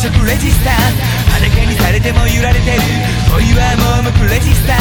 色レジスタ裸にされても揺られてる。恋は盲目レジスタ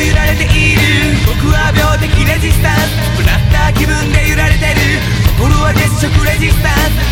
揺られている。僕は病的レジスタンス。もらった気分で揺られてる。心は月食レジスタンス。